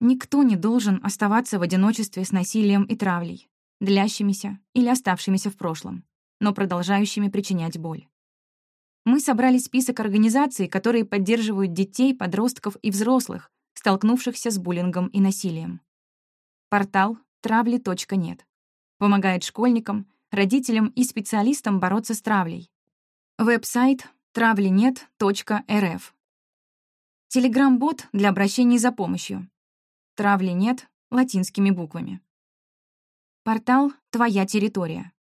Никто не должен оставаться в одиночестве с насилием и травлей, длящимися или оставшимися в прошлом, но продолжающими причинять боль. Мы собрали список организаций, которые поддерживают детей, подростков и взрослых, столкнувшихся с буллингом и насилием. Портал травли.нет помогает школьникам, родителям и специалистам бороться с травлей. Веб-сайт травленет.рф Телеграм-бот для обращений за помощью. Травли нет латинскими буквами. Портал «Твоя территория».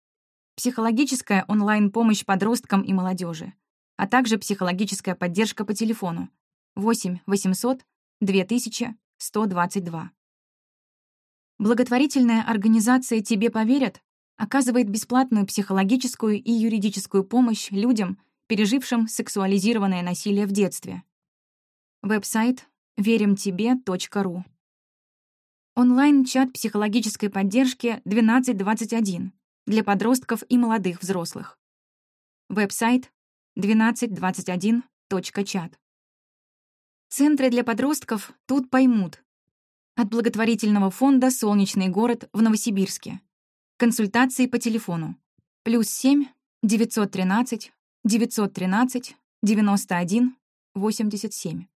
Психологическая онлайн-помощь подросткам и молодежи, а также психологическая поддержка по телефону 8 800 2000 122. Благотворительная организация «Тебе поверят» оказывает бесплатную психологическую и юридическую помощь людям, пережившим сексуализированное насилие в детстве. Веб-сайт веримтебе.ру Онлайн-чат психологической поддержки 1221 для подростков и молодых взрослых. Веб-сайт 1221.чат. Центры для подростков тут поймут. От благотворительного фонда «Солнечный город» в Новосибирске. Консультации по телефону. Плюс 7 913 913 91 87.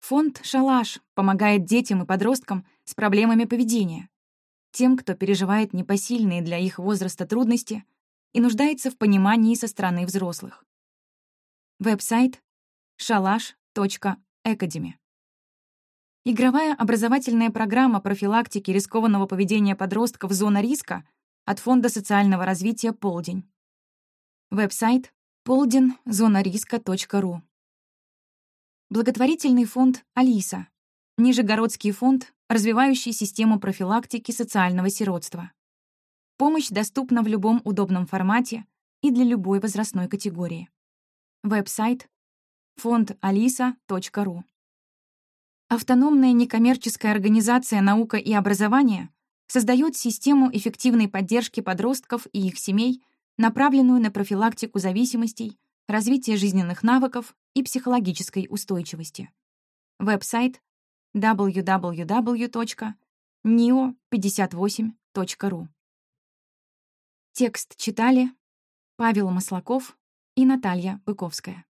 Фонд «Шалаш» помогает детям и подросткам с проблемами поведения, тем, кто переживает непосильные для их возраста трудности и нуждается в понимании со стороны взрослых. Веб-сайт shalash.academy. Игровая образовательная программа профилактики рискованного поведения подростков «Зона риска» от Фонда социального развития «Полдень». Веб-сайт полдензонариска.ру. Благотворительный фонд «Алиса», Нижегородский фонд, развивающий систему профилактики социального сиротства. Помощь доступна в любом удобном формате и для любой возрастной категории. Веб-сайт фондалиса.ру. Автономная некоммерческая организация «Наука и образование» создает систему эффективной поддержки подростков и их семей, направленную на профилактику зависимостей, развитие жизненных навыков и психологической устойчивости. Веб-сайт www.neo58.ru Текст читали Павел Маслаков и Наталья Быковская.